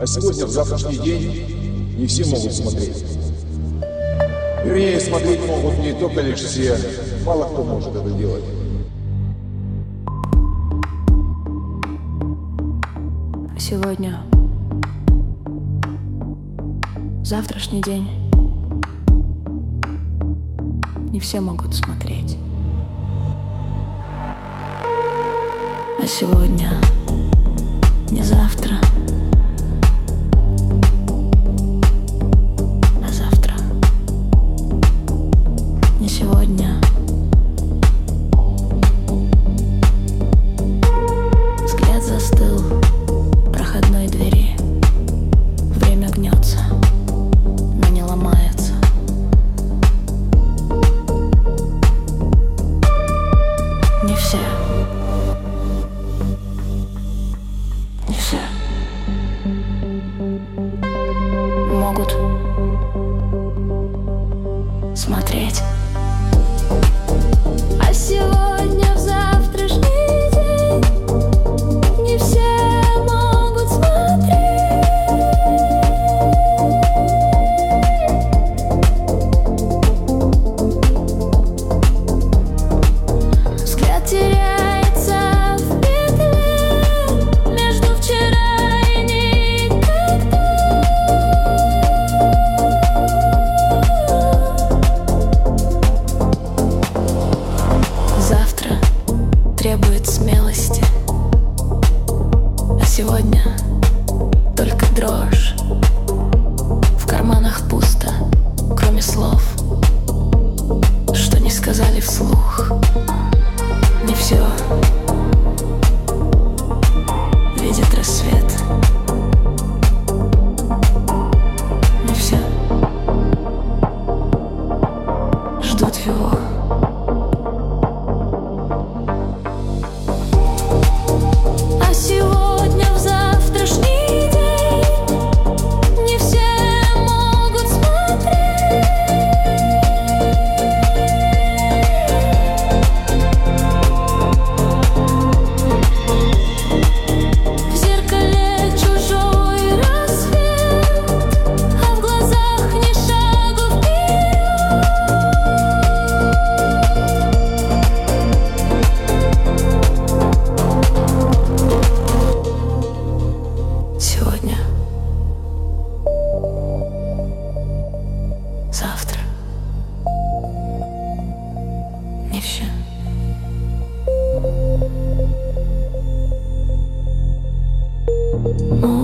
А сегодня, в завтрашний день, не все могут смотреть. Вернее, смотреть могут не только лишь все, мало кто может это делать. Сегодня завтрашний день не все могут смотреть. А сегодня не завтра. Могут смелости. А сегодня только дрожь. В карманах пусто, кроме слов Что не сказали вслух. Не все Видит рассвет. Не все Ждут его あ。